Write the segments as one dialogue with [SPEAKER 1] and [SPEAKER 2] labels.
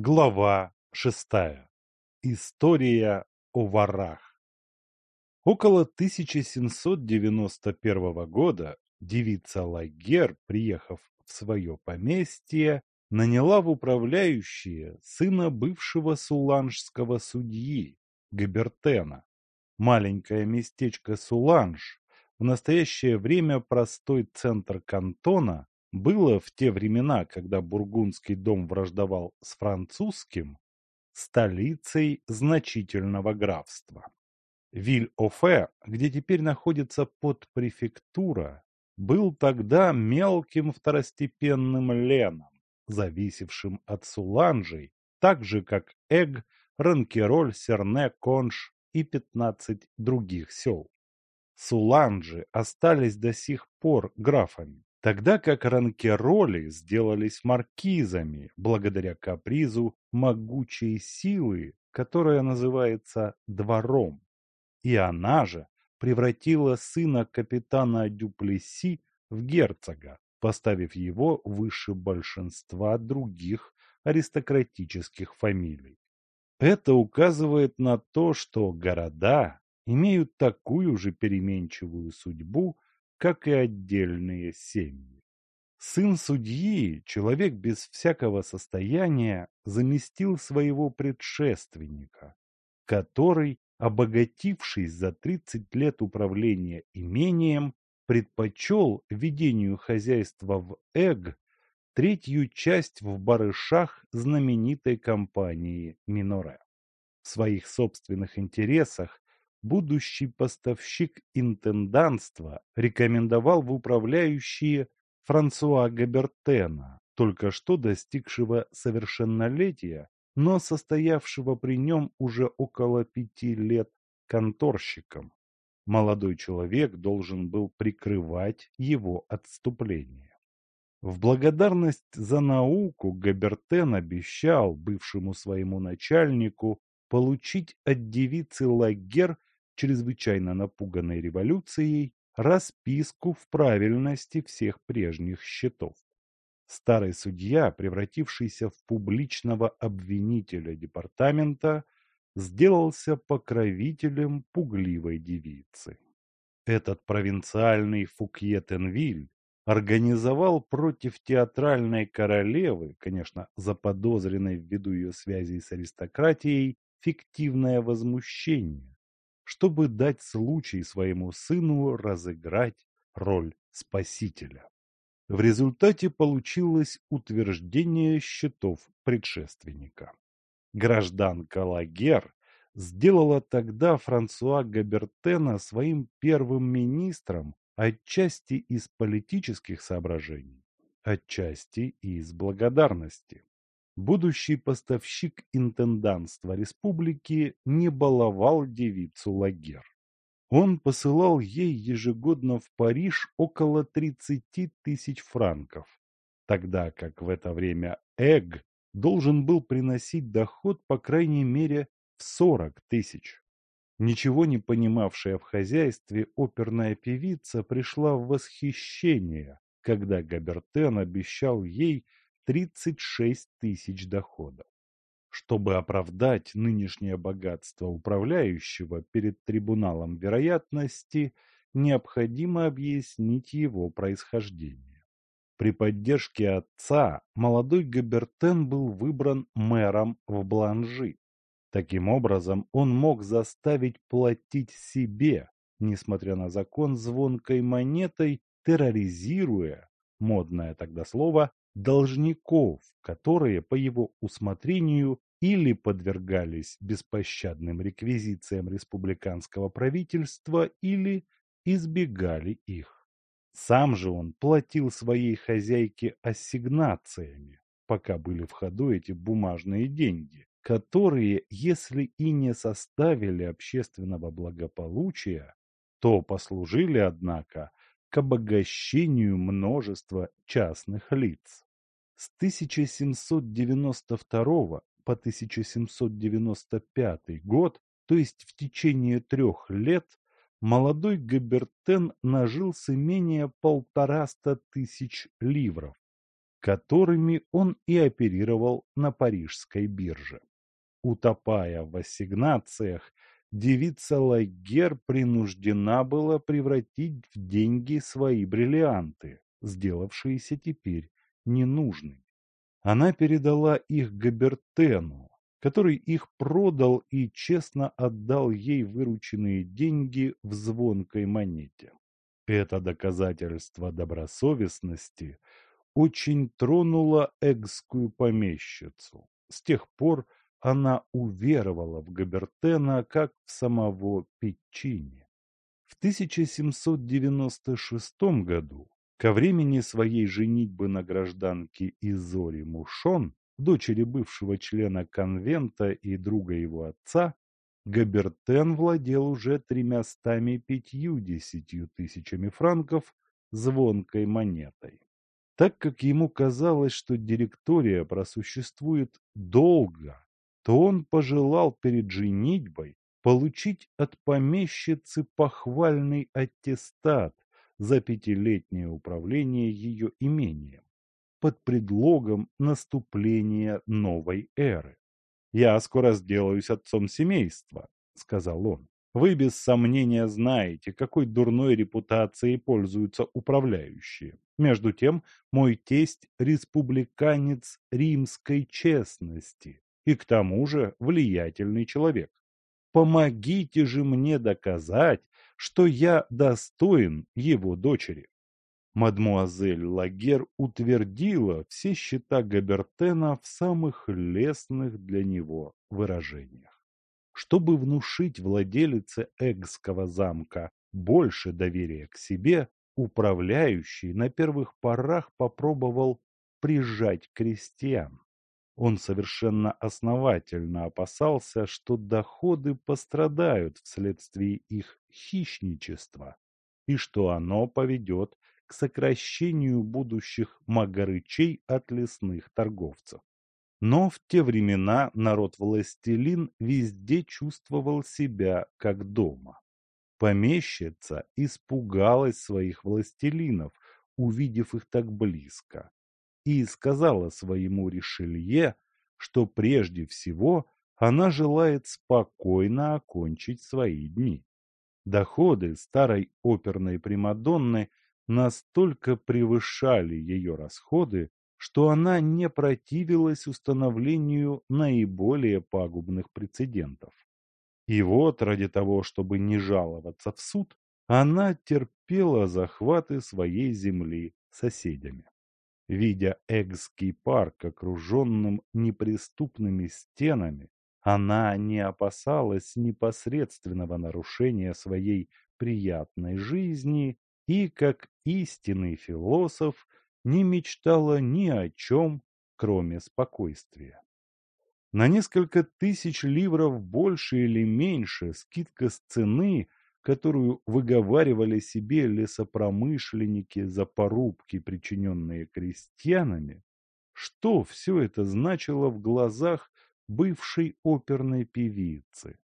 [SPEAKER 1] Глава шестая. История о ворах. Около 1791 года девица Лагер, приехав в свое поместье, наняла в управляющие сына бывшего суланжского судьи Габертена. Маленькое местечко Суланж, в настоящее время простой центр кантона, было в те времена, когда бургундский дом враждовал с французским, столицей значительного графства. Виль-Офе, где теперь находится подпрефектура, был тогда мелким второстепенным леном, зависевшим от Суланжей, так же как Эг, Ранкероль, Серне, Конш и пятнадцать других сел. Суланжи остались до сих пор графами тогда как ранкероли сделались маркизами благодаря капризу могучей силы, которая называется двором. И она же превратила сына капитана Дюплеси в герцога, поставив его выше большинства других аристократических фамилий. Это указывает на то, что города имеют такую же переменчивую судьбу, как и отдельные семьи. Сын судьи, человек без всякого состояния, заместил своего предшественника, который, обогатившись за 30 лет управления имением, предпочел ведению хозяйства в Эг третью часть в барышах знаменитой компании Миноре. В своих собственных интересах будущий поставщик интенданства рекомендовал в управляющие Франсуа Габертена, только что достигшего совершеннолетия, но состоявшего при нем уже около пяти лет конторщиком. Молодой человек должен был прикрывать его отступление. В благодарность за науку Габертен обещал бывшему своему начальнику получить от девицы Лагер чрезвычайно напуганной революцией, расписку в правильности всех прежних счетов. Старый судья, превратившийся в публичного обвинителя департамента, сделался покровителем пугливой девицы. Этот провинциальный Фукьетенвиль организовал против театральной королевы, конечно, заподозренной ввиду ее связей с аристократией, фиктивное возмущение, чтобы дать случай своему сыну разыграть роль спасителя. В результате получилось утверждение счетов предшественника. Гражданка Лагер сделала тогда Франсуа Габертена своим первым министром отчасти из политических соображений, отчасти из благодарности будущий поставщик интенданства республики не баловал девицу Лагер. Он посылал ей ежегодно в Париж около 30 тысяч франков, тогда как в это время Эг должен был приносить доход по крайней мере в 40 тысяч. Ничего не понимавшая в хозяйстве оперная певица пришла в восхищение, когда Габертен обещал ей 36 тысяч доходов. Чтобы оправдать нынешнее богатство управляющего перед трибуналом вероятности, необходимо объяснить его происхождение. При поддержке отца молодой Габертен был выбран мэром в Бланжи. Таким образом, он мог заставить платить себе, несмотря на закон звонкой монетой, терроризируя, модное тогда слово, должников, которые по его усмотрению или подвергались беспощадным реквизициям республиканского правительства, или избегали их. Сам же он платил своей хозяйке ассигнациями, пока были в ходу эти бумажные деньги, которые, если и не составили общественного благополучия, то послужили, однако, к обогащению множества частных лиц. С 1792 по 1795 год, то есть в течение трех лет, молодой Габертен нажил с имения полтораста тысяч ливров. которыми он и оперировал на парижской бирже. Утопая в ассигнациях, девица Лагер принуждена была превратить в деньги свои бриллианты, сделавшиеся теперь ненужными. Она передала их Габертену, который их продал и честно отдал ей вырученные деньги в звонкой монете. Это доказательство добросовестности очень тронуло экскую помещицу. С тех пор она уверовала в Габертена как в самого Печини. В 1796 году, ко времени своей женитьбы на гражданке Изори Мушон, дочери бывшего члена конвента и друга его отца, Габертен владел уже тремястами пятьюдесятью тысячами франков звонкой монетой. Так как ему казалось, что директория просуществует долго, то он пожелал перед женитьбой получить от помещицы похвальный аттестат за пятилетнее управление ее имением под предлогом наступления новой эры. «Я скоро сделаюсь отцом семейства», — сказал он. «Вы без сомнения знаете, какой дурной репутацией пользуются управляющие. Между тем, мой тесть – республиканец римской честности и к тому же влиятельный человек. Помогите же мне доказать, что я достоин его дочери. Мадмуазель Лагер утвердила все счета Габертена в самых лестных для него выражениях. Чтобы внушить владелице Эгского замка больше доверия к себе, управляющий на первых порах попробовал прижать крестьян. Он совершенно основательно опасался, что доходы пострадают вследствие их хищничества и что оно поведет к сокращению будущих магарычей от лесных торговцев. Но в те времена народ-властелин везде чувствовал себя как дома. Помещица испугалась своих властелинов, увидев их так близко, и сказала своему Ришелье, что прежде всего она желает спокойно окончить свои дни. Доходы старой оперной Примадонны настолько превышали ее расходы, что она не противилась установлению наиболее пагубных прецедентов. И вот ради того, чтобы не жаловаться в суд, она терпела захваты своей земли соседями. Видя Эгский парк окруженным неприступными стенами, она не опасалась непосредственного нарушения своей приятной жизни и, как истинный философ, не мечтала ни о чем, кроме спокойствия. На несколько тысяч ливров больше или меньше скидка с цены которую выговаривали себе лесопромышленники за порубки, причиненные крестьянами, что все это значило в глазах бывшей оперной певицы,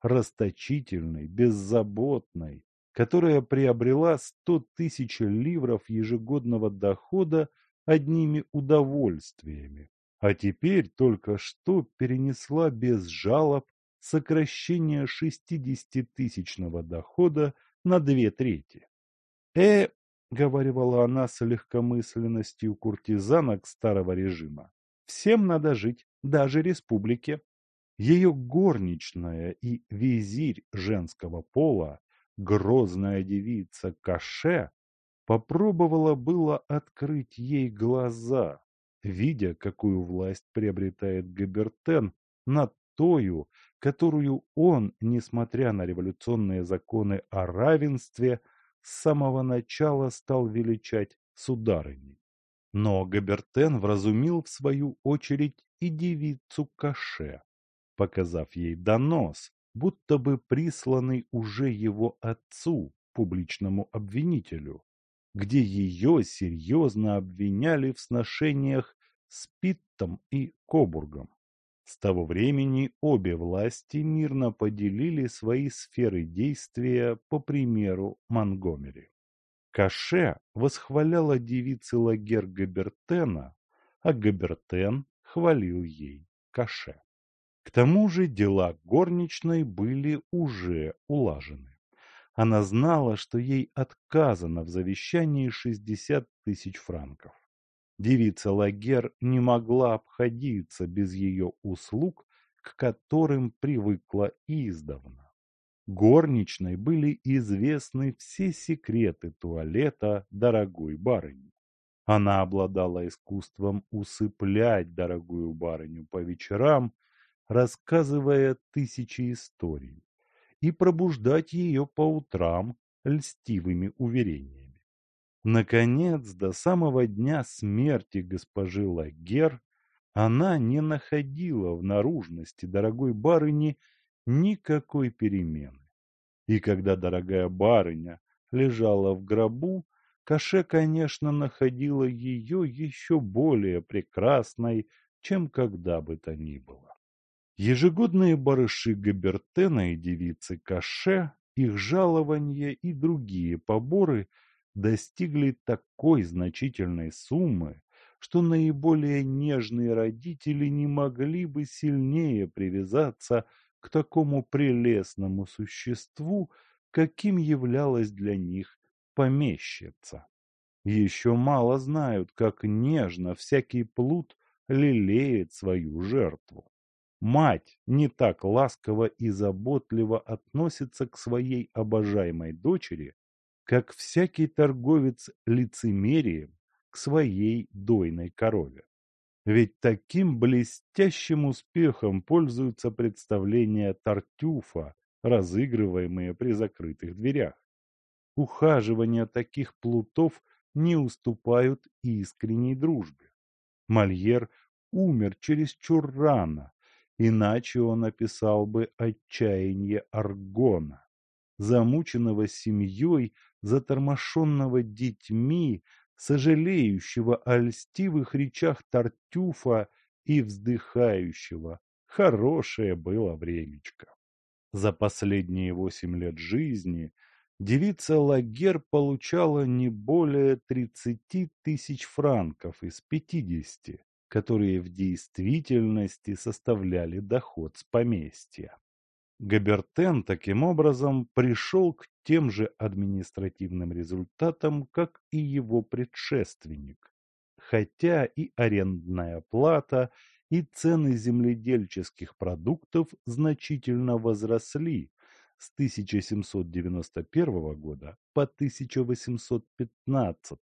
[SPEAKER 1] расточительной, беззаботной, которая приобрела сто тысяч ливров ежегодного дохода одними удовольствиями, а теперь только что перенесла без жалоб сокращение шестидесятитысячного дохода на две трети. «Э, — говорила она с легкомысленностью куртизанок старого режима, — всем надо жить, даже республике. Ее горничная и визирь женского пола, грозная девица Каше, попробовала было открыть ей глаза, видя, какую власть приобретает Габертен над тою, которую он, несмотря на революционные законы о равенстве, с самого начала стал величать сударыней. Но Габертен вразумил в свою очередь и девицу Каше, показав ей донос, будто бы присланный уже его отцу, публичному обвинителю, где ее серьезно обвиняли в сношениях с Питтом и Кобургом. С того времени обе власти мирно поделили свои сферы действия по примеру Монгомери. Каше восхваляла девицы Лагер Габертена а Габертен хвалил ей каше. К тому же дела горничной были уже улажены. Она знала, что ей отказано в завещании шестьдесят тысяч франков. Девица Лагер не могла обходиться без ее услуг, к которым привыкла издавна. Горничной были известны все секреты туалета дорогой барыни. Она обладала искусством усыплять дорогую барыню по вечерам, рассказывая тысячи историй, и пробуждать ее по утрам льстивыми уверениями. Наконец, до самого дня смерти госпожи Лагер она не находила в наружности дорогой барыни никакой перемены. И когда дорогая барыня лежала в гробу, Каше, конечно, находила ее еще более прекрасной, чем когда бы то ни было. Ежегодные барыши Габертена и девицы Каше, их жалования и другие поборы достигли такой значительной суммы, что наиболее нежные родители не могли бы сильнее привязаться к такому прелестному существу, каким являлась для них помещица. Еще мало знают, как нежно всякий плут лелеет свою жертву. Мать не так ласково и заботливо относится к своей обожаемой дочери, как всякий торговец лицемерием к своей дойной корове. Ведь таким блестящим успехом пользуются представления Тартюфа, разыгрываемые при закрытых дверях. Ухаживания таких плутов не уступают искренней дружбе. Мольер умер чересчур рано, Иначе он описал бы отчаяние Аргона, замученного семьей, затормошенного детьми, сожалеющего о льстивых речах Тартюфа и вздыхающего «хорошее было времечко». За последние восемь лет жизни девица Лагер получала не более тридцати тысяч франков из пятидесяти, которые в действительности составляли доход с поместья. Габертен таким образом пришел к тем же административным результатам, как и его предшественник, хотя и арендная плата, и цены земледельческих продуктов значительно возросли с 1791 года по 1815,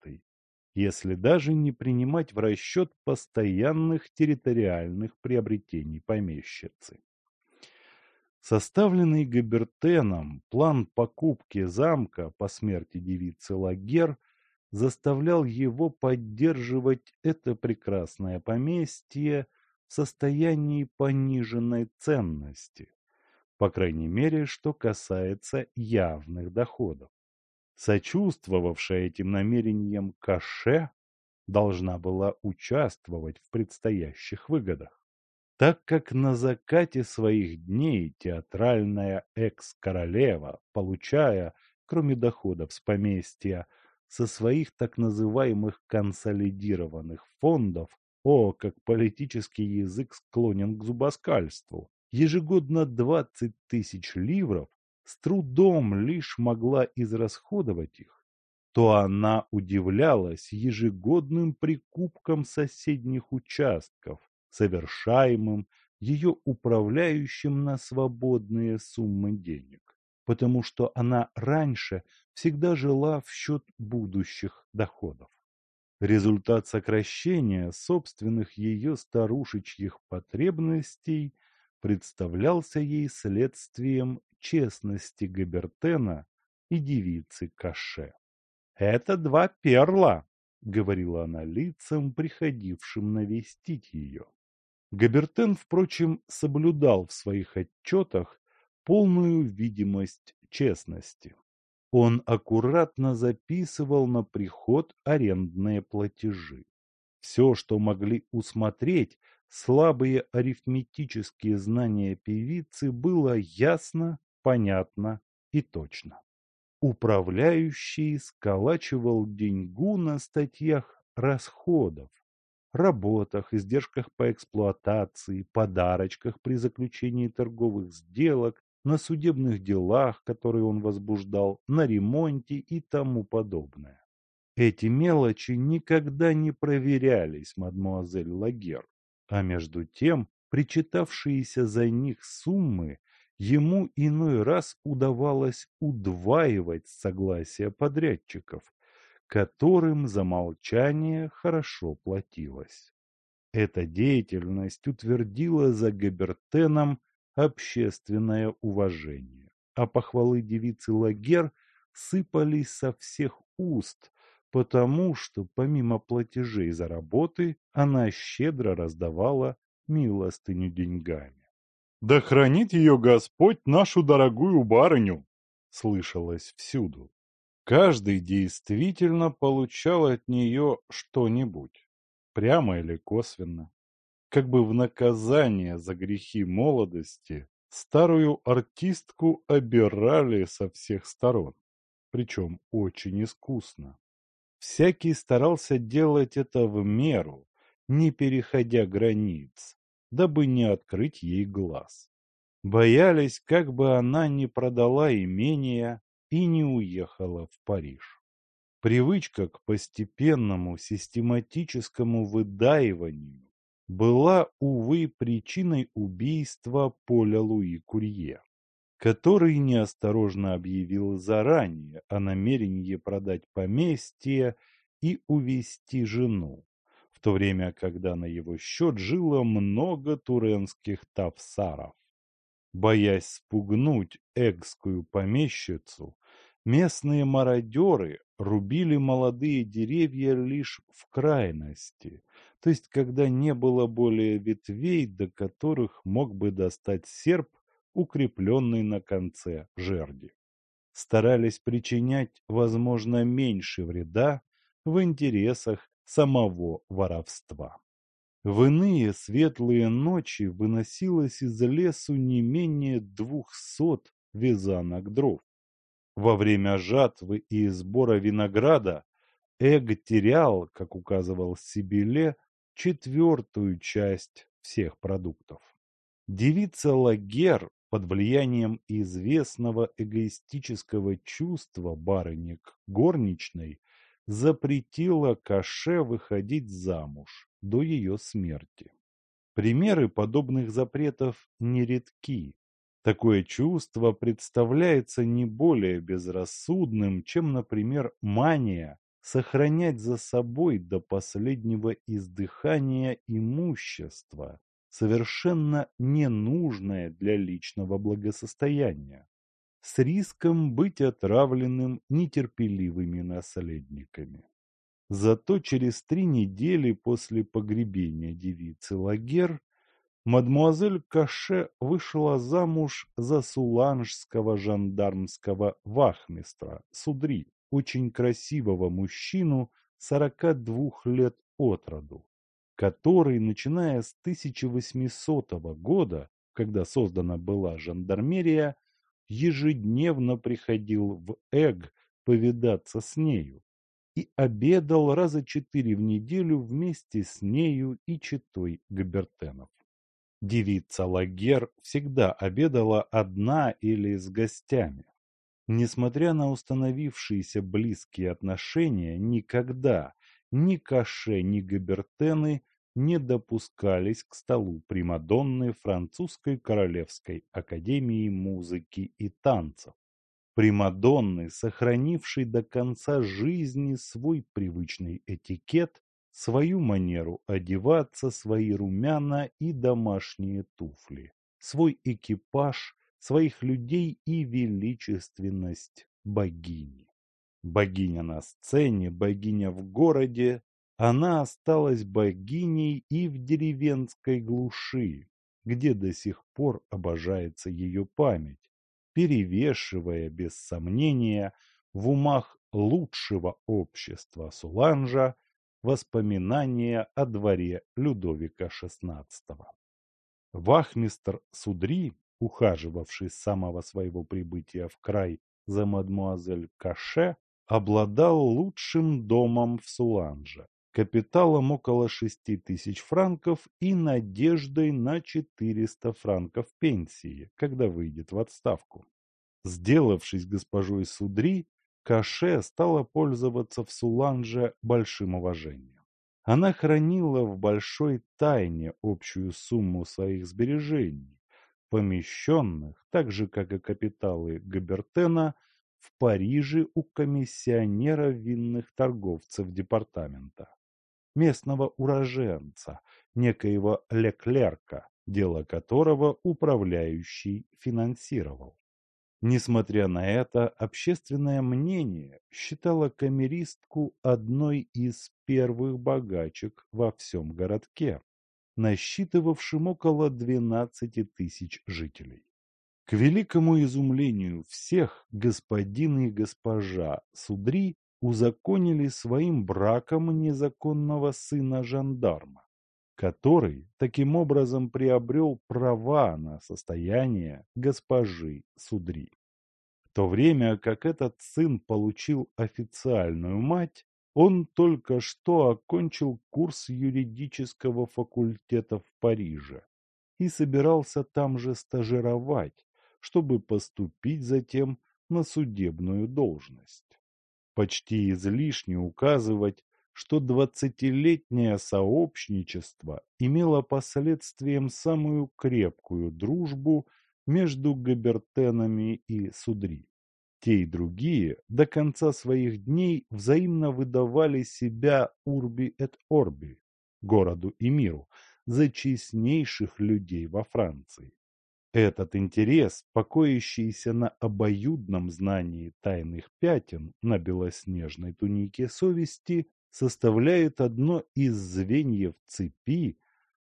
[SPEAKER 1] если даже не принимать в расчет постоянных территориальных приобретений помещицы. Составленный Габертеном план покупки замка по смерти девицы Лагер заставлял его поддерживать это прекрасное поместье в состоянии пониженной ценности, по крайней мере, что касается явных доходов. Сочувствовавшая этим намерениям Каше должна была участвовать в предстоящих выгодах. Так как на закате своих дней театральная экс-королева, получая, кроме доходов с поместья, со своих так называемых консолидированных фондов, о, как политический язык склонен к зубоскальству, ежегодно 20 тысяч ливров, с трудом лишь могла израсходовать их, то она удивлялась ежегодным прикупкам соседних участков, совершаемым ее управляющим на свободные суммы денег, потому что она раньше всегда жила в счет будущих доходов. Результат сокращения собственных ее старушечьих потребностей представлялся ей следствием честности Габертена и девицы Каше. «Это два перла», — говорила она лицам, приходившим навестить ее. Габертен, впрочем, соблюдал в своих отчетах полную видимость честности. Он аккуратно записывал на приход арендные платежи. Все, что могли усмотреть слабые арифметические знания певицы, было ясно понятно и точно. Управляющий сколачивал деньгу на статьях расходов, работах, издержках по эксплуатации, подарочках при заключении торговых сделок, на судебных делах, которые он возбуждал, на ремонте и тому подобное. Эти мелочи никогда не проверялись, мадмуазель Лагер, а между тем причитавшиеся за них суммы ему иной раз удавалось удваивать согласие подрядчиков, которым за молчание хорошо платилось. Эта деятельность утвердила за Габертеном общественное уважение, а похвалы девицы Лагер сыпались со всех уст, потому что помимо платежей за работы она щедро раздавала милостыню деньгами. «Да хранит ее Господь нашу дорогую барыню!» слышалось всюду. Каждый действительно получал от нее что-нибудь, прямо или косвенно. Как бы в наказание за грехи молодости старую артистку обирали со всех сторон, причем очень искусно. Всякий старался делать это в меру, не переходя границ, дабы не открыть ей глаз. Боялись, как бы она не продала имение и не уехала в Париж. Привычка к постепенному систематическому выдаиванию была, увы, причиной убийства Поля Луи Курье, который неосторожно объявил заранее о намерении продать поместье и увести жену, в то время, когда на его счет жило много туренских тавсаров. Боясь спугнуть эгскую помещицу, местные мародеры рубили молодые деревья лишь в крайности, то есть когда не было более ветвей, до которых мог бы достать серп, укрепленный на конце жерди. Старались причинять, возможно, меньше вреда в интересах самого воровства. В иные светлые ночи выносилось из лесу не менее двухсот вязанок дров. Во время жатвы и сбора винограда Эг терял, как указывал Сибиле, четвертую часть всех продуктов. Девица Лагер под влиянием известного эгоистического чувства барынек горничной запретила Каше выходить замуж до ее смерти. Примеры подобных запретов нередки. Такое чувство представляется не более безрассудным, чем, например, мания сохранять за собой до последнего издыхания имущество, совершенно ненужное для личного благосостояния, с риском быть отравленным нетерпеливыми наследниками. Зато через три недели после погребения девицы Лагер мадмуазель Каше вышла замуж за суланжского жандармского вахмистра Судри, очень красивого мужчину сорока двух лет от роду, который, начиная с 1800 года, когда создана была жандармерия, ежедневно приходил в Эг повидаться с нею, и обедал раза четыре в неделю вместе с нею и читой Габертенов. Девица Лагер всегда обедала одна или с гостями. Несмотря на установившиеся близкие отношения, никогда ни Каше, ни Габертены не допускались к столу Примадонны Французской Королевской Академии Музыки и Танцев. Примадонны, сохранившей до конца жизни свой привычный этикет, свою манеру одеваться, свои румяна и домашние туфли, свой экипаж, своих людей и величественность богини. Богиня на сцене, богиня в городе, она осталась богиней и в деревенской глуши, где до сих пор обожается ее память, перевешивая, без сомнения, в умах лучшего общества Суланжа воспоминания о дворе Людовика XVI. Вахмистр Судри, ухаживавший с самого своего прибытия в край за мадмуазель Каше, обладал лучшим домом в Суланже, капиталом около шести тысяч франков и надеждой на четыреста франков пенсии, когда выйдет в отставку. Сделавшись госпожой Судри, Каше стала пользоваться в Суланже большим уважением. Она хранила в большой тайне общую сумму своих сбережений, помещенных, так же как и капиталы Габертена, в Париже у комиссионера винных торговцев департамента местного уроженца, некоего Леклерка, дело которого управляющий финансировал. Несмотря на это, общественное мнение считало камеристку одной из первых богачек во всем городке, насчитывавшим около 12 тысяч жителей. К великому изумлению всех господин и госпожа Судри узаконили своим браком незаконного сына жандарма, который таким образом приобрел права на состояние госпожи Судри. В то время как этот сын получил официальную мать, он только что окончил курс юридического факультета в Париже и собирался там же стажировать, чтобы поступить затем на судебную должность почти излишне указывать, что двадцатилетнее сообщничество имело последствием самую крепкую дружбу между Габертенами и Судри. Те и другие до конца своих дней взаимно выдавали себя Урби эт Орби, городу и миру, за честнейших людей во Франции. Этот интерес, покоящийся на обоюдном знании тайных пятен на белоснежной тунике совести, составляет одно из звеньев цепи,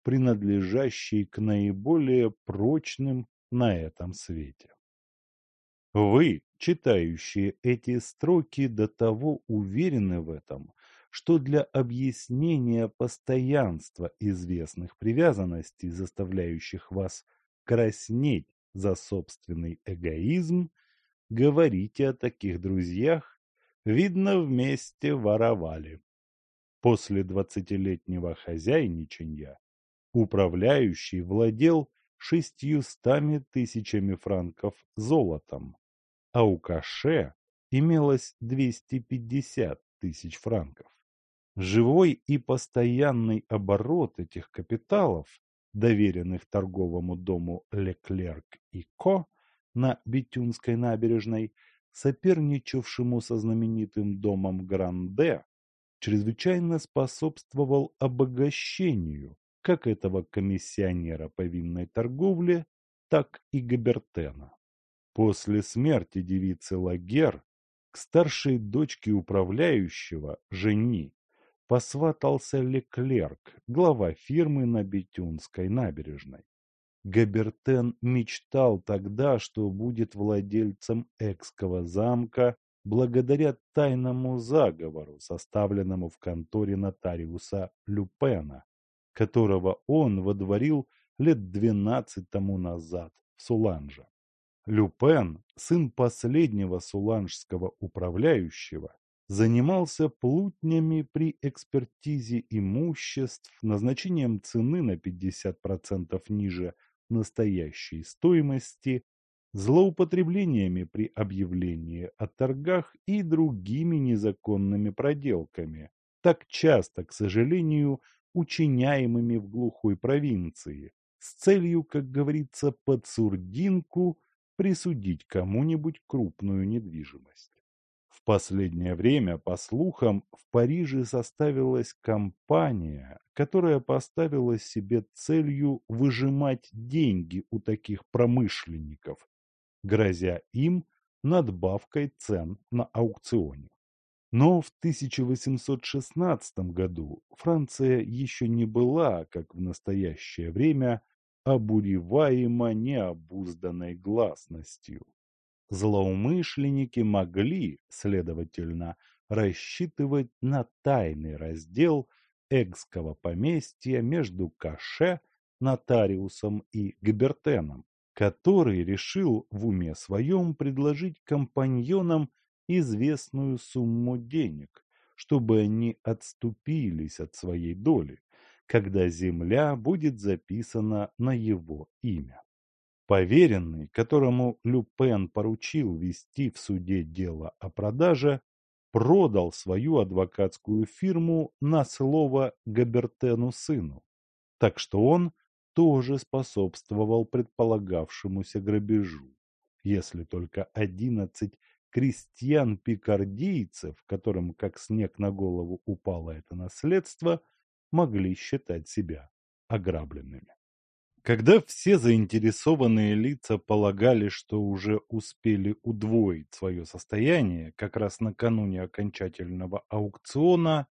[SPEAKER 1] принадлежащей к наиболее прочным на этом свете. Вы, читающие эти строки, до того уверены в этом, что для объяснения постоянства известных привязанностей, заставляющих вас краснеть за собственный эгоизм, говорите о таких друзьях, видно, вместе воровали. После двадцатилетнего хозяйничанья управляющий владел шестьюстами тысячами франков золотом, а у Каше имелось двести пятьдесят тысяч франков. Живой и постоянный оборот этих капиталов доверенных торговому дому Леклерк и Ко на Бетюнской набережной, соперничавшему со знаменитым домом Гранде, чрезвычайно способствовал обогащению как этого комиссионера по винной торговле, так и Габертена. После смерти девицы Лагер к старшей дочке управляющего, жени, посватался Леклерк, глава фирмы на Бетюнской набережной. Габертен мечтал тогда, что будет владельцем Экского замка благодаря тайному заговору, составленному в конторе нотариуса Люпена, которого он водворил лет двенадцать тому назад в Суланже. Люпен, сын последнего суланжского управляющего, занимался плутнями при экспертизе имуществ, назначением цены на 50% ниже настоящей стоимости, злоупотреблениями при объявлении о торгах и другими незаконными проделками, так часто, к сожалению, учиняемыми в глухой провинции, с целью, как говорится, под сурдинку присудить кому-нибудь крупную недвижимость. В последнее время, по слухам, в Париже составилась компания, которая поставила себе целью выжимать деньги у таких промышленников, грозя им надбавкой цен на аукционе. Но в 1816 году Франция еще не была, как в настоящее время, обуреваема необузданной гласностью. Злоумышленники могли, следовательно, рассчитывать на тайный раздел Эгского поместья между Каше, нотариусом и Габертеном, который решил в уме своем предложить компаньонам известную сумму денег, чтобы они отступились от своей доли, когда земля будет записана на его имя. Поверенный, которому Люпен поручил вести в суде дело о продаже, продал свою адвокатскую фирму на слово Габертену сыну, так что он тоже способствовал предполагавшемуся грабежу, если только одиннадцать крестьян-пикардийцев, которым как снег на голову упало это наследство, могли считать себя ограбленными. Когда все заинтересованные лица полагали, что уже успели удвоить свое состояние как раз накануне окончательного аукциона,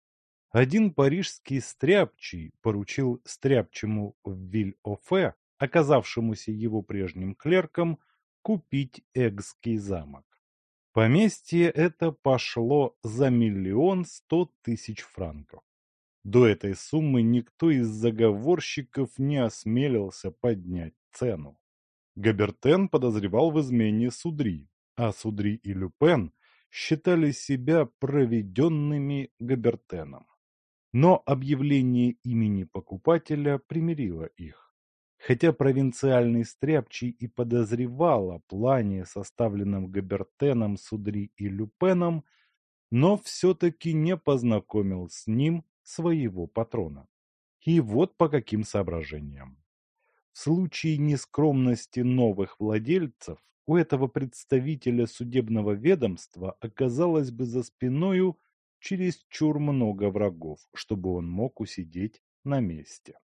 [SPEAKER 1] один парижский стряпчий поручил стряпчему в Виль-Офе, оказавшемуся его прежним клерком, купить Эгский замок. Поместье это пошло за миллион сто тысяч франков. До этой суммы никто из заговорщиков не осмелился поднять цену. Габертен подозревал в измене Судри, а Судри и Люпен считали себя проведенными Габертеном. Но объявление имени покупателя примирило их. Хотя провинциальный стряпчий и подозревал о плане, составленном Габертеном, Судри и Люпеном, но все-таки не познакомил с ним своего патрона. И вот по каким соображениям. В случае нескромности новых владельцев у этого представителя судебного ведомства оказалось бы за спиною чересчур много врагов, чтобы он мог усидеть на месте.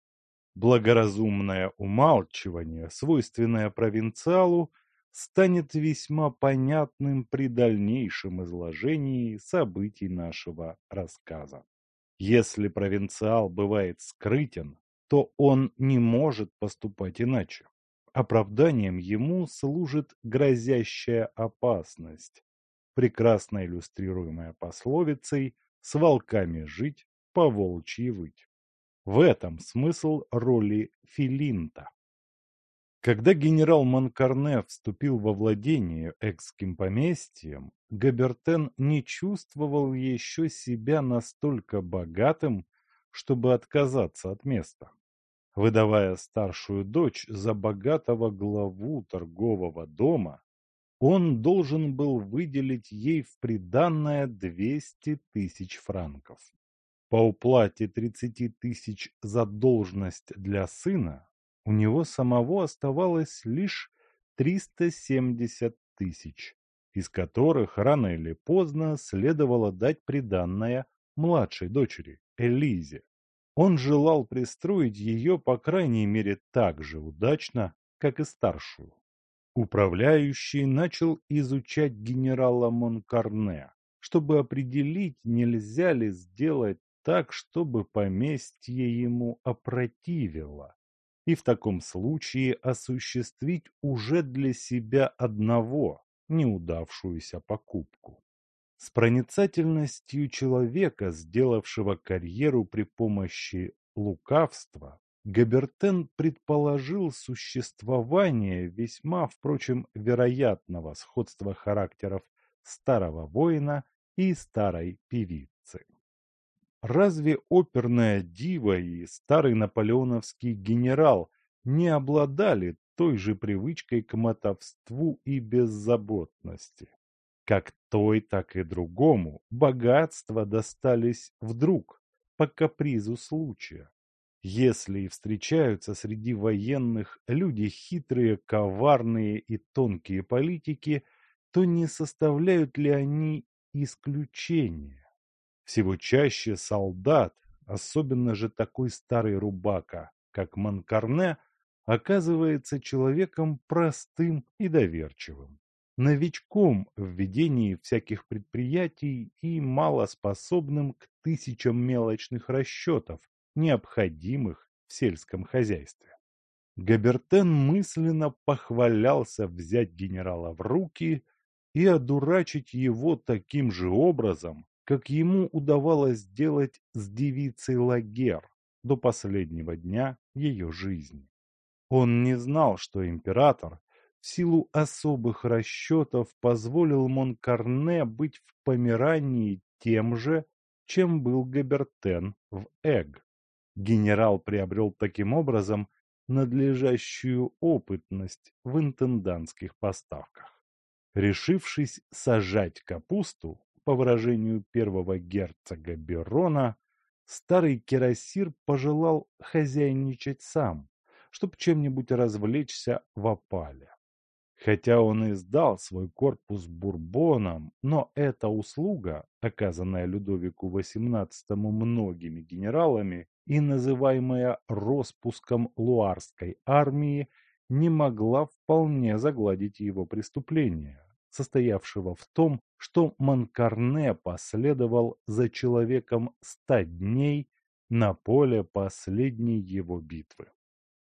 [SPEAKER 1] Благоразумное умалчивание, свойственное провинциалу, станет весьма понятным при дальнейшем изложении событий нашего рассказа. Если провинциал бывает скрытен, то он не может поступать иначе. Оправданием ему служит грозящая опасность, прекрасно иллюстрируемая пословицей «с волками жить, по волчьи выть». В этом смысл роли Филинта. Когда генерал Монкарне вступил во владение экским поместьем, Габертен не чувствовал еще себя настолько богатым, чтобы отказаться от места. Выдавая старшую дочь за богатого главу торгового дома, он должен был выделить ей в приданное 200 тысяч франков. По уплате 30 тысяч за должность для сына у него самого оставалось лишь 370 тысяч, из которых рано или поздно следовало дать приданное младшей дочери Элизе. Он желал пристроить ее, по крайней мере, так же удачно, как и старшую. Управляющий начал изучать генерала Монкарне, чтобы определить, нельзя ли сделать так, чтобы поместье ему опротивило, и в таком случае осуществить уже для себя одного неудавшуюся покупку. С проницательностью человека, сделавшего карьеру при помощи лукавства, Габертен предположил существование весьма, впрочем, вероятного сходства характеров старого воина и старой певицы. Разве оперная дива и старый наполеоновский генерал не обладали той же привычкой к мотовству и беззаботности? Как той, так и другому богатства достались вдруг, по капризу случая. Если и встречаются среди военных люди хитрые, коварные и тонкие политики, то не составляют ли они исключения? Всего чаще солдат, особенно же такой старый рубака, как Манкарне, оказывается человеком простым и доверчивым, новичком в ведении всяких предприятий и малоспособным к тысячам мелочных расчетов, необходимых в сельском хозяйстве. Габертен мысленно похвалялся взять генерала в руки и одурачить его таким же образом, как ему удавалось делать с девицей Лагер до последнего дня ее жизни. Он не знал, что император в силу особых расчетов позволил Монкарне быть в Померании тем же, чем был Габертен в Эг. Генерал приобрел таким образом надлежащую опытность в интендантских поставках. Решившись сажать капусту, по выражению первого герцога Берона, старый кирасир пожелал хозяйничать сам, чтоб чем-нибудь развлечься в опале. Хотя он и сдал свой корпус бурбонам, но эта услуга, оказанная Людовику XVIII многими генералами и называемая распуском луарской армии, не могла вполне загладить его преступление, состоявшего в том, что Монкарне последовал за человеком ста дней на поле последней его битвы.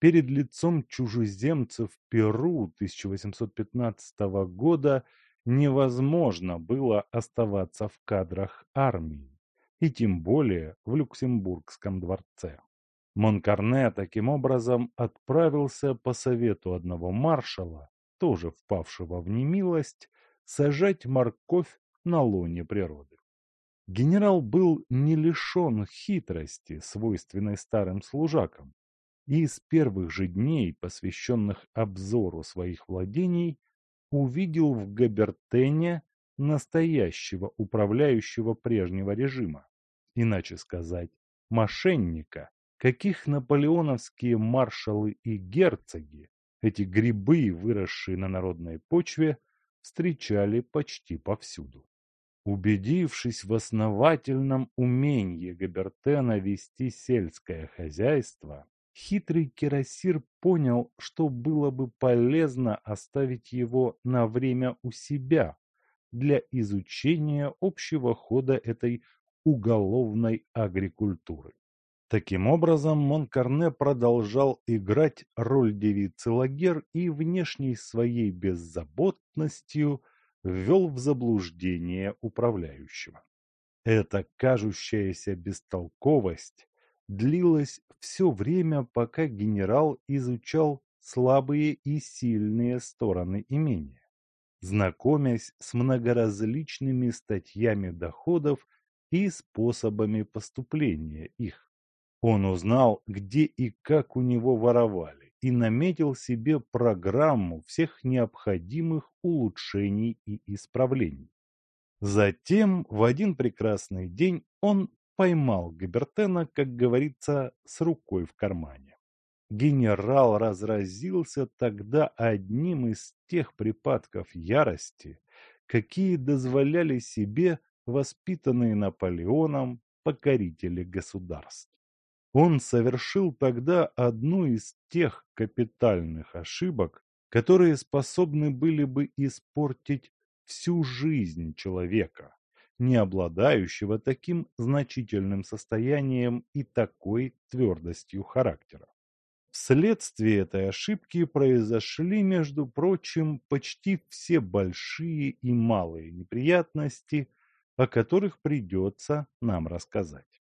[SPEAKER 1] Перед лицом чужеземцев Перу 1815 года невозможно было оставаться в кадрах армии, и тем более в Люксембургском дворце. Монкарне таким образом отправился по совету одного маршала, тоже впавшего в немилость, сажать морковь на лоне природы. Генерал был не лишен хитрости, свойственной старым служакам, и с первых же дней, посвященных обзору своих владений, увидел в Габертене настоящего управляющего прежнего режима, иначе сказать, мошенника, каких наполеоновские маршалы и герцоги, эти грибы, выросшие на народной почве, встречали почти повсюду. Убедившись в основательном умении Габертена вести сельское хозяйство, Хитрый кирасир понял, что было бы полезно оставить его на время у себя для изучения общего хода этой уголовной агрикультуры. Таким образом, Монкарне продолжал играть роль девицы Лагер и внешней своей беззаботностью ввел в заблуждение управляющего. Эта кажущаяся бестолковость длилось все время, пока генерал изучал слабые и сильные стороны имения, знакомясь с многоразличными статьями доходов и способами поступления их. Он узнал, где и как у него воровали, и наметил себе программу всех необходимых улучшений и исправлений. Затем в один прекрасный день он поймал Габертена, как говорится, с рукой в кармане. Генерал разразился тогда одним из тех припадков ярости, какие дозволяли себе воспитанные Наполеоном покорители государств. Он совершил тогда одну из тех капитальных ошибок, которые способны были бы испортить всю жизнь человека, не обладающего таким значительным состоянием и такой твердостью характера. Вследствие этой ошибки произошли, между прочим, почти все большие и малые неприятности, о которых придется нам рассказать.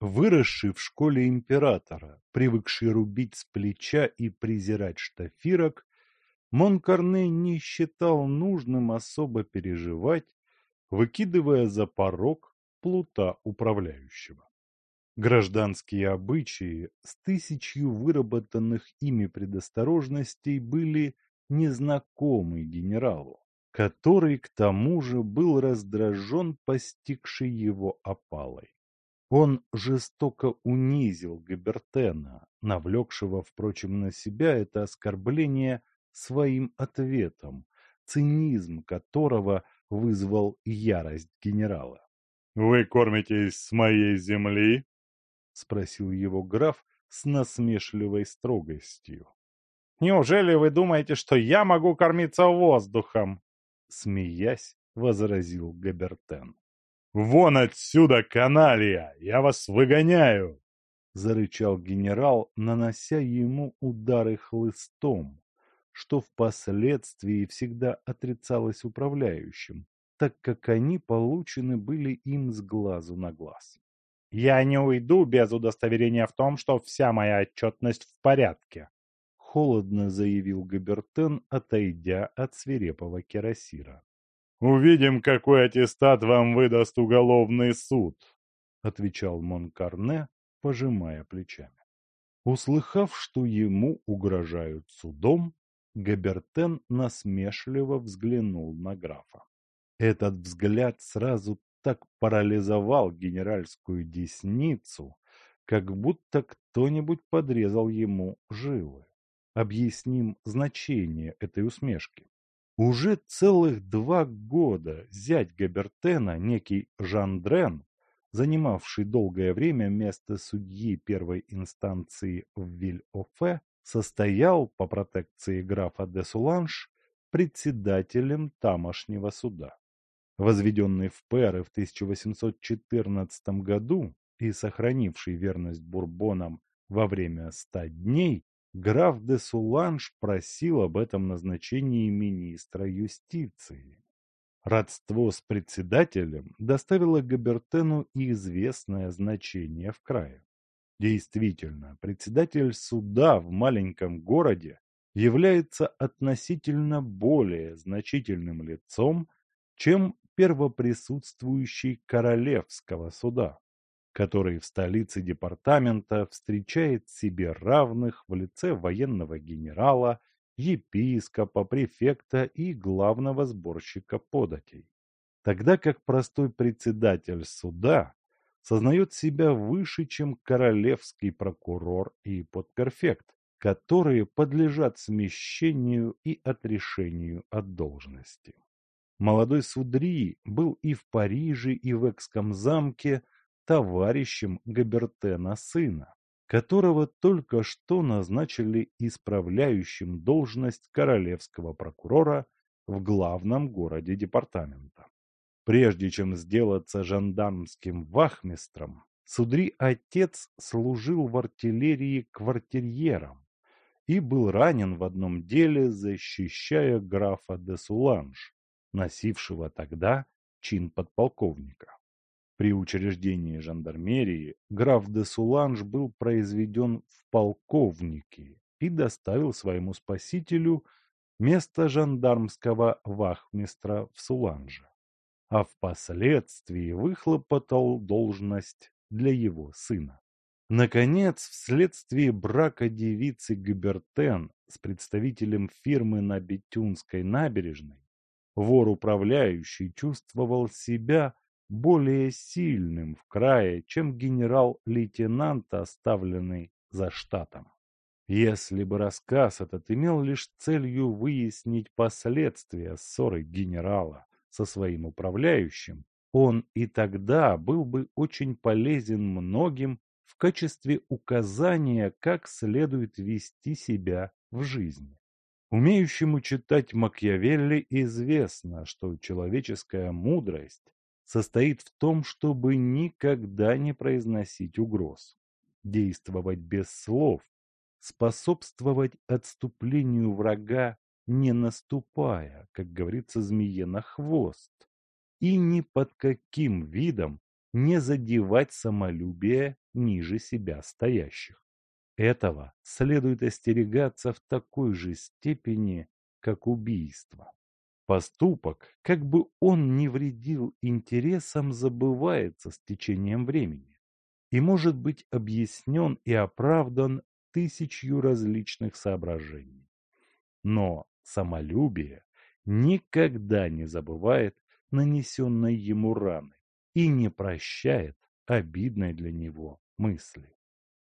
[SPEAKER 1] Выросший в школе императора, привыкший рубить с плеча и презирать штафирок, Монкарне не считал нужным особо переживать выкидывая за порог плута управляющего. Гражданские обычаи с тысячью выработанных ими предосторожностей были незнакомы генералу, который к тому же был раздражен постигшей его опалой. Он жестоко унизил Габертена, навлекшего, впрочем, на себя это оскорбление своим ответом, цинизм которого вызвал ярость генерала. «Вы кормитесь с моей земли?» — спросил его граф с насмешливой строгостью. «Неужели вы думаете, что я могу кормиться воздухом?» Смеясь, возразил Габертен. «Вон отсюда, каналья! Я вас выгоняю!» Зарычал генерал, нанося ему удары хлыстом, что впоследствии всегда отрицалось управляющим, так как они получены были им с глазу на глаз. «Я не уйду без удостоверения в том, что вся моя отчетность в порядке», — холодно заявил Габертен, отойдя от свирепого кирасира. «Увидим, какой аттестат вам выдаст уголовный суд», — отвечал Монкарне, пожимая плечами. Услыхав, что ему угрожают судом, Габертен насмешливо взглянул на графа. Этот взгляд сразу так парализовал генеральскую десницу, как будто кто-нибудь подрезал ему жилы. Объясним значение этой усмешки. Уже целых два года зять Габертена, некий Жандрен, занимавший долгое время место судьи первой инстанции в Виль-Офе, состоял по протекции графа де Суланж председателем тамошнего суда. Возведенный в Перы в 1814 году и сохранивший верность Бурбонам во время ста дней, граф де Суланж просил об этом назначении министра юстиции. Родство с председателем доставило Габертену и известное значение в крае. Действительно, председатель суда в маленьком городе является относительно более значительным лицом, чем первоприсутствующий королевского суда, который в столице департамента встречает себе равных в лице военного генерала епископа, префекта и главного сборщика податей. Тогда как простой председатель суда сознает себя выше, чем королевский прокурор и подперфект, которые подлежат смещению и отрешению от должности. Молодой Судри был и в Париже, и в Экском замке товарищем Габертена сына, которого только что назначили исправляющим должность королевского прокурора в главном городе департамента. Прежде чем сделаться жандармским вахмистром, Судри отец служил в артиллерии квартирьером и был ранен в одном деле, защищая графа де Суланж, носившего тогда чин подполковника. При учреждении жандармерии граф де Суланж был произведен в полковники и доставил своему спасителю место жандармского вахмистра в Суланже, а впоследствии выхлопотал должность для его сына. Наконец, вследствие брака девицы Габертен с представителем фирмы на Бетюнской набережной, вор-управляющий чувствовал себя более сильным в крае, чем генерал-лейтенант, оставленный за штатом. Если бы рассказ этот имел лишь целью выяснить последствия ссоры генерала со своим управляющим, он и тогда был бы очень полезен многим в качестве указания, как следует вести себя в жизни. Умеющему читать Макиавелли известно, что человеческая мудрость состоит в том, чтобы никогда не произносить угроз, действовать без слов, способствовать отступлению врага, не наступая, как говорится, змее на хвост, и ни под каким видом не задевать самолюбие ниже себя стоящих. Этого следует остерегаться в такой же степени, как убийство. Поступок, как бы он ни вредил интересам, забывается с течением времени и может быть объяснен и оправдан тысячью различных соображений. Но самолюбие никогда не забывает нанесенной ему раны и не прощает обидной для него мысли.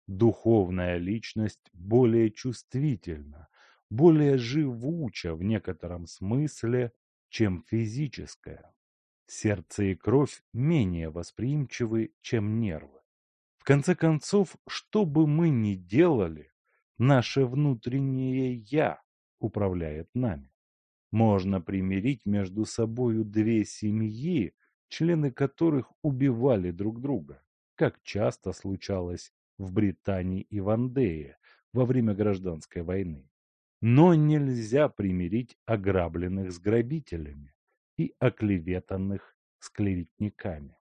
[SPEAKER 1] Духовная личность более чувствительна, более живуча в некотором смысле, чем физическая. Сердце и кровь менее восприимчивы, чем нервы. В конце концов, что бы мы ни делали, наше внутреннее «я» управляет нами. Можно примирить между собою две семьи, члены которых убивали друг друга, как часто случалось в Британии и Вандее во время гражданской войны. Но нельзя примирить ограбленных с грабителями и оклеветанных с клеветниками.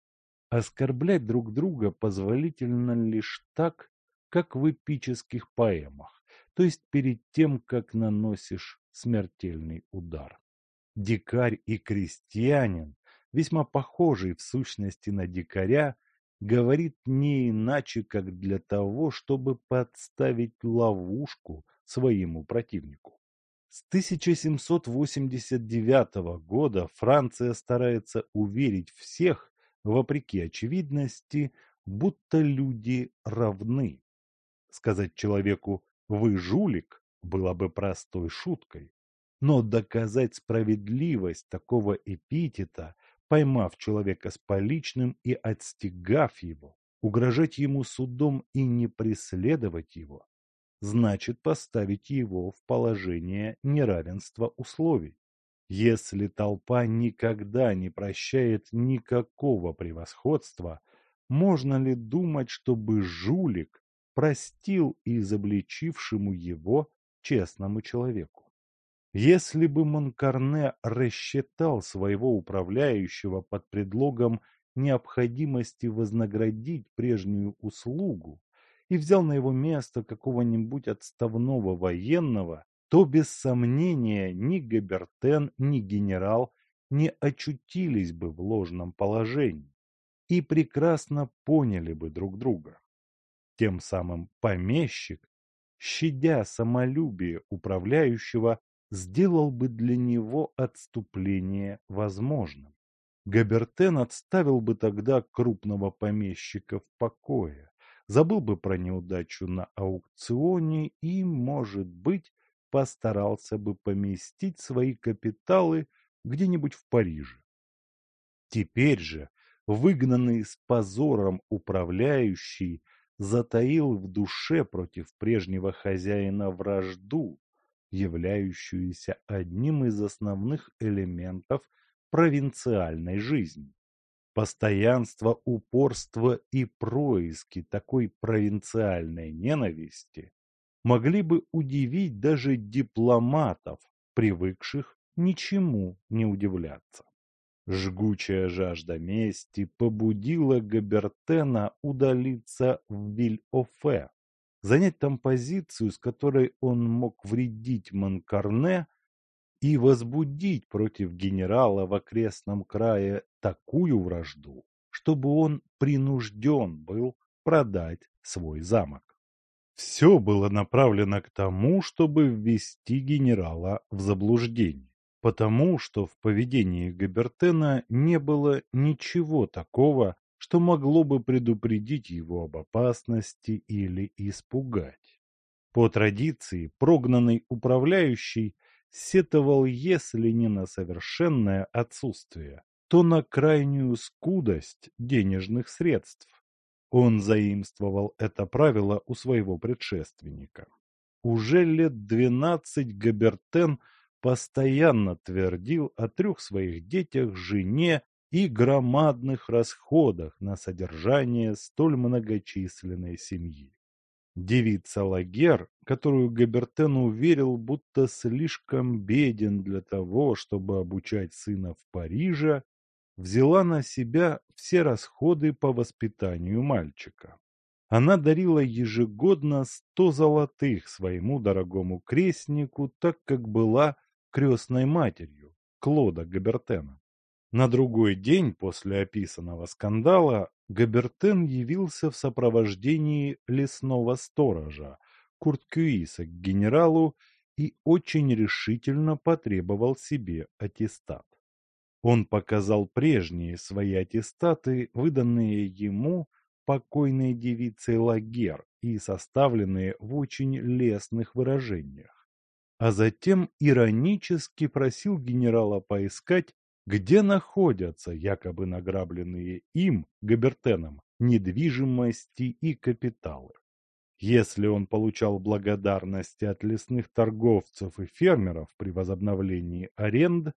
[SPEAKER 1] Оскорблять друг друга позволительно лишь так, как в эпических поэмах, то есть перед тем, как наносишь смертельный удар. Дикарь и крестьянин, весьма похожий в сущности на дикаря, говорит не иначе, как для того, чтобы подставить ловушку своему противнику. С 1789 года Франция старается уверить всех, вопреки очевидности, будто люди равны. Сказать человеку «вы жулик» было бы простой шуткой. Но доказать справедливость такого эпитета, поймав человека с поличным и отстегав его, угрожать ему судом и не преследовать его, значит поставить его в положение неравенства условий. Если толпа никогда не прощает никакого превосходства, можно ли думать, чтобы жулик простил изобличившему его честному человеку? Если бы Монкарне рассчитал своего управляющего под предлогом необходимости вознаградить прежнюю услугу и взял на его место какого-нибудь отставного военного, то без сомнения ни Габертен, ни генерал не очутились бы в ложном положении и прекрасно поняли бы друг друга. Тем самым помещик, щадя самолюбие управляющего, сделал бы для него отступление возможным. Габертен отставил бы тогда крупного помещика в покое, забыл бы про неудачу на аукционе и, может быть, постарался бы поместить свои капиталы где-нибудь в Париже. Теперь же, выгнанный с позором управляющий, затаил в душе против прежнего хозяина вражду, являющуюся одним из основных элементов провинциальной жизни. Постоянство, упорство и происки такой провинциальной ненависти могли бы удивить даже дипломатов, привыкших ничему не удивляться. Жгучая жажда мести побудила Габертена удалиться в Виль-Офе, занять там позицию, с которой он мог вредить Монкарне и возбудить против генерала в окрестном крае такую вражду, чтобы он принужден был продать свой замок. Все было направлено к тому, чтобы ввести генерала в заблуждение, потому что в поведении Габертена не было ничего такого, что могло бы предупредить его об опасности или испугать. По традиции, прогнанный управляющий сетовал, если не на совершенное отсутствие, то на крайнюю скудость денежных средств. Он заимствовал это правило у своего предшественника. Уже лет двенадцать Габертен постоянно твердил о трех своих детях, жене и громадных расходах на содержание столь многочисленной семьи. Девица Лагер, которую Габертен уверил, будто слишком беден для того, чтобы обучать сына в Париже, взяла на себя все расходы по воспитанию мальчика. Она дарила ежегодно сто золотых своему дорогому крестнику, так как была крестной матерью Клода Габертена. На другой день после описанного скандала Габертен явился в сопровождении лесного сторожа Курткюиса к генералу и очень решительно потребовал себе аттестат. Он показал прежние свои аттестаты, выданные ему покойной девицей Лагер и составленные в очень лестных выражениях. А затем иронически просил генерала поискать где находятся якобы награбленные им, Габертеном, недвижимости и капиталы. Если он получал благодарности от лесных торговцев и фермеров при возобновлении аренд,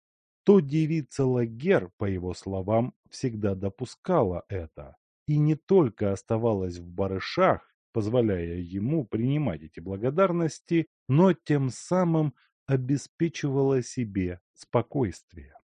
[SPEAKER 1] то девица Лагер, по его словам, всегда допускала это и не только оставалась в барышах, позволяя ему принимать эти благодарности, но тем самым обеспечивала себе спокойствие.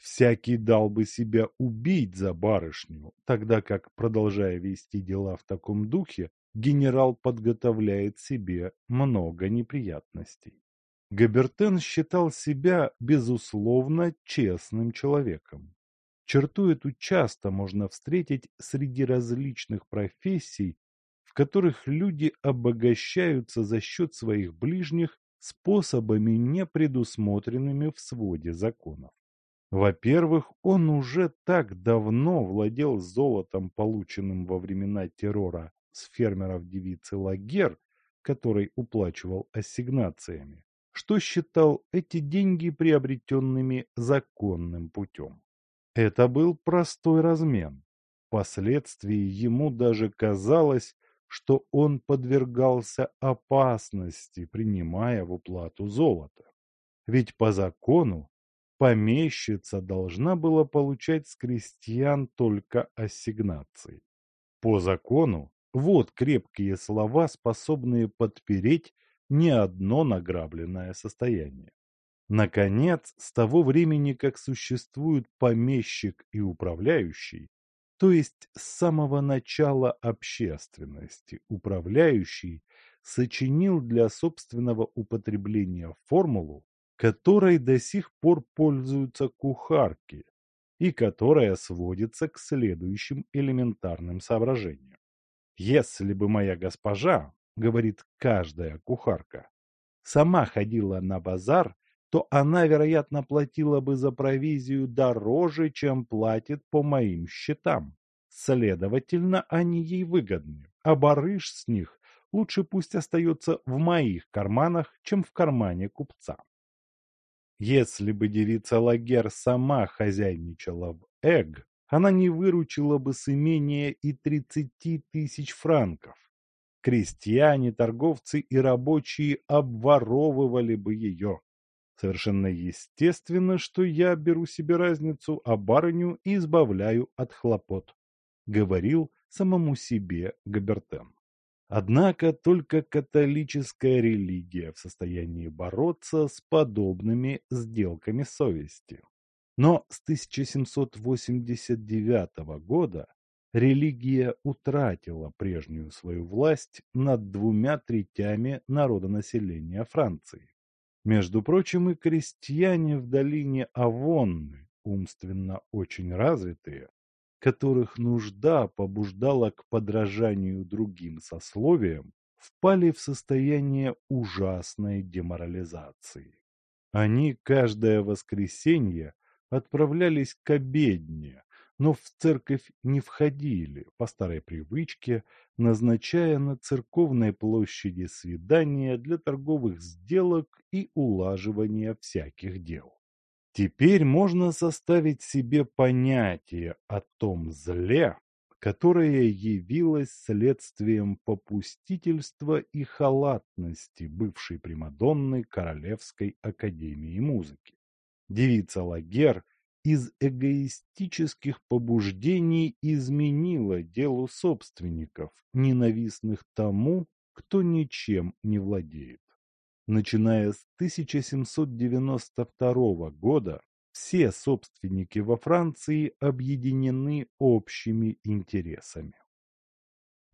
[SPEAKER 1] Всякий дал бы себя убить за барышню, тогда как, продолжая вести дела в таком духе, генерал подготовляет себе много неприятностей. Габертен считал себя, безусловно, честным человеком. Черту эту часто можно встретить среди различных профессий, в которых люди обогащаются за счет своих ближних способами, не предусмотренными в своде законов. Во-первых, он уже так давно владел золотом, полученным во времена террора с фермеров девицы Лагер, который уплачивал ассигнациями, что считал эти деньги приобретенными законным путем. Это был простой размен. Впоследствии ему даже казалось, что он подвергался опасности, принимая в уплату золото. Ведь по закону помещица должна была получать с крестьян только ассигнации. По закону, вот крепкие слова, способные подпереть не одно награбленное состояние. Наконец, с того времени, как существуют помещик и управляющий, то есть с самого начала общественности, управляющий сочинил для собственного употребления формулу, которой до сих пор пользуются кухарки и которая сводится к следующим элементарным соображениям. Если бы моя госпожа, говорит каждая кухарка, сама ходила на базар, то она, вероятно, платила бы за провизию дороже, чем платит по моим счетам. Следовательно, они ей выгодны, а барыш с них лучше пусть остается в моих карманах, чем в кармане купца. Если бы девица Лагер сама хозяйничала в Эг, она не выручила бы с имения и тридцати тысяч франков. Крестьяне, торговцы и рабочие обворовывали бы ее. Совершенно естественно, что я беру себе разницу, а барыню избавляю от хлопот, говорил самому себе Габертен. Однако только католическая религия в состоянии бороться с подобными сделками совести. Но с 1789 года религия утратила прежнюю свою власть над двумя третями народонаселения Франции. Между прочим, и крестьяне в долине Авонны, умственно очень развитые, которых нужда побуждала к подражанию другим сословиям, впали в состояние ужасной деморализации. Они каждое воскресенье отправлялись к обедне, но в церковь не входили по старой привычке, назначая на церковной площади свидания для торговых сделок и улаживания всяких дел. Теперь можно составить себе понятие о том зле, которое явилось следствием попустительства и халатности бывшей Примадонны Королевской академии музыки. Девица Лагер из эгоистических побуждений изменила делу собственников, ненавистных тому, кто ничем не владеет. Начиная с 1792 года все собственники во Франции объединены общими интересами.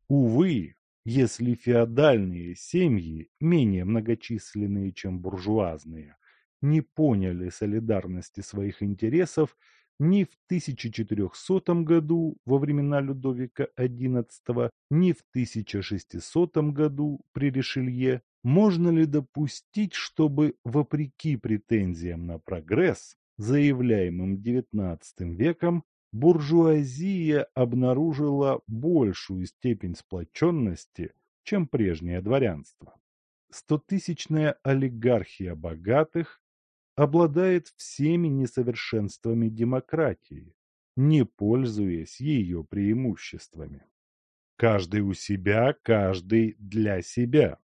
[SPEAKER 1] Увы, если феодальные семьи, менее многочисленные, чем буржуазные, не поняли солидарности своих интересов ни в 1400 году во времена Людовика XI, ни в 1600 году при Ришелье, можно ли допустить, чтобы, вопреки претензиям на прогресс, заявляемым XIX веком, буржуазия обнаружила большую степень сплоченности, чем прежнее дворянство? Стотысячная олигархия богатых обладает всеми несовершенствами демократии, не пользуясь ее преимуществами. Каждый у себя, каждый для себя.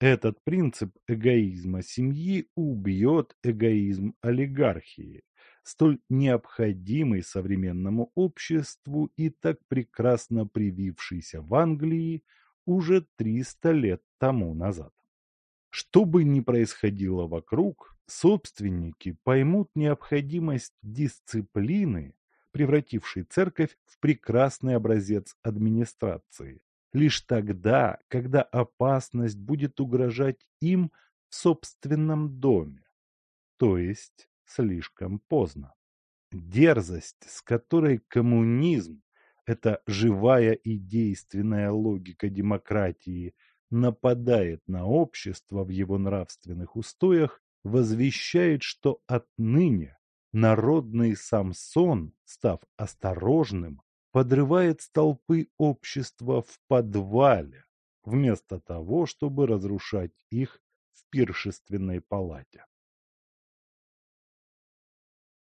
[SPEAKER 1] Этот принцип эгоизма семьи убьет эгоизм олигархии, столь необходимый современному обществу и так прекрасно привившийся в Англии уже 300 лет тому назад. Что бы ни происходило вокруг, собственники поймут необходимость дисциплины, превратившей церковь в прекрасный образец администрации, лишь тогда, когда опасность будет угрожать им в собственном доме, то есть слишком поздно. Дерзость, с которой коммунизм, эта живая и действенная логика демократии, нападает на общество в его нравственных устоях, возвещает, что отныне народный Самсон, став осторожным, подрывает столпы общества в подвале, вместо того, чтобы разрушать их в пиршественной палате.